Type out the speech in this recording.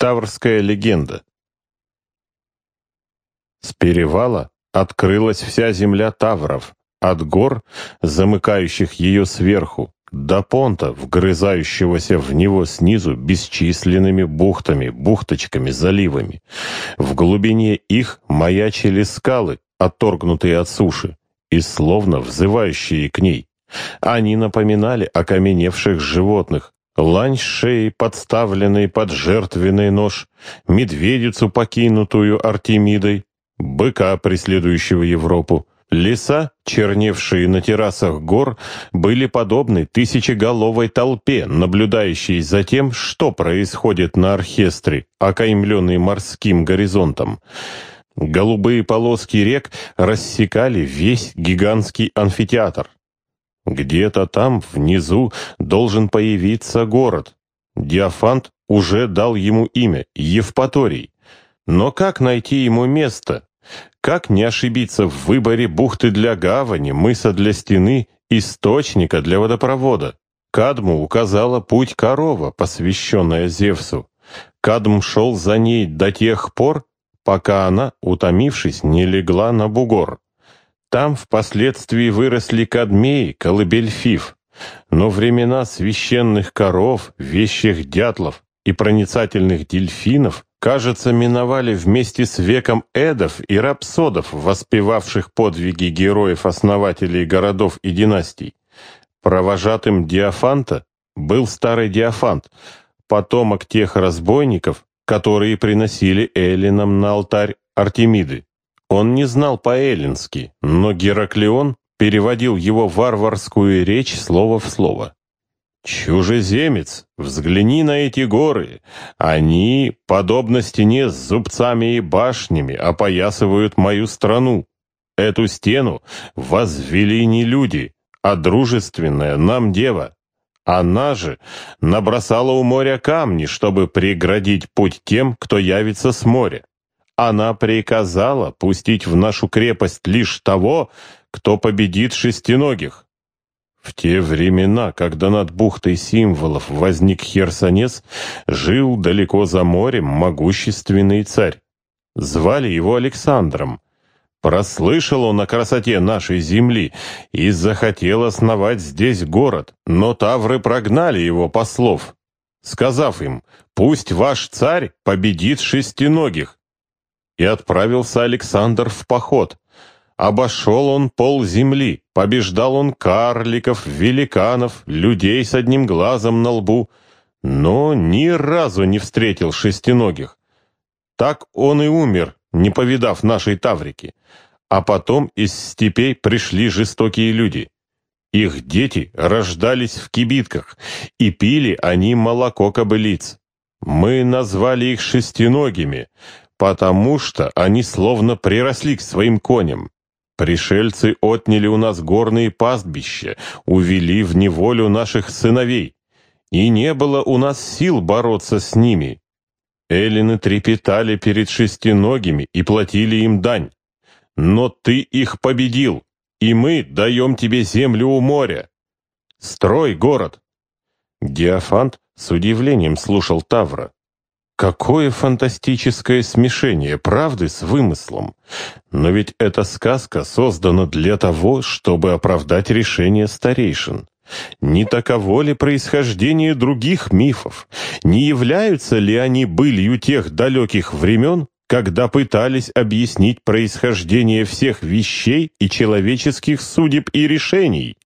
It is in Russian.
Таврская легенда. С перевала открылась вся земля Тавров, от гор, замыкающих ее сверху, до понта, вгрызающегося в него снизу бесчисленными бухтами, бухточками, заливами. В глубине их маячили скалы, отторгнутые от суши, и словно взывающие к ней. Они напоминали окаменевших животных, лань шеи, подставленный под жертвенный нож, медведицу, покинутую Артемидой, быка, преследующего Европу. Леса, черневшие на террасах гор, были подобны тысячеголовой толпе, наблюдающей за тем, что происходит на оркестре, окаймленной морским горизонтом. Голубые полоски рек рассекали весь гигантский амфитеатр. Где-то там, внизу, должен появиться город. Диофант уже дал ему имя — Евпаторий. Но как найти ему место? Как не ошибиться в выборе бухты для гавани, мыса для стены, источника для водопровода? Кадму указала путь корова, посвященная Зевсу. Кадм шел за ней до тех пор, пока она, утомившись, не легла на бугор. Там впоследствии выросли кадмеи, колыбель фиф. Но времена священных коров, вещих дятлов и проницательных дельфинов, кажется, миновали вместе с веком эдов и рапсодов, воспевавших подвиги героев-основателей городов и династий. Провожатым Диофанта был старый Диофант, потомок тех разбойников, которые приносили эллинам на алтарь Артемиды. Он не знал по-эллински, но Гераклеон переводил его варварскую речь слово в слово. «Чужеземец, взгляни на эти горы. Они, подобно стене с зубцами и башнями, опоясывают мою страну. Эту стену возвели не люди, а дружественная нам дева. Она же набросала у моря камни, чтобы преградить путь тем, кто явится с моря. Она приказала пустить в нашу крепость лишь того, кто победит шестиногих. В те времена, когда над бухтой символов возник Херсонес, жил далеко за морем могущественный царь. Звали его Александром. Прослышал он о красоте нашей земли и захотел основать здесь город, но тавры прогнали его послов, сказав им, пусть ваш царь победит шестиногих, и отправился Александр в поход. Обошел он пол земли, побеждал он карликов, великанов, людей с одним глазом на лбу, но ни разу не встретил шестиногих. Так он и умер, не повидав нашей Таврики. А потом из степей пришли жестокие люди. Их дети рождались в кибитках, и пили они молоко кобылиц. Мы назвали их шестиногими, потому что они словно приросли к своим коням. Пришельцы отняли у нас горные пастбища, увели в неволю наших сыновей, и не было у нас сил бороться с ними. Эллины трепетали перед шестиногими и платили им дань. Но ты их победил, и мы даем тебе землю у моря. Строй город!» Диофант с удивлением слушал Тавра. Какое фантастическое смешение правды с вымыслом! Но ведь эта сказка создана для того, чтобы оправдать решение старейшин. Не таково ли происхождение других мифов? Не являются ли они былью тех далеких времен, когда пытались объяснить происхождение всех вещей и человеческих судеб и решений?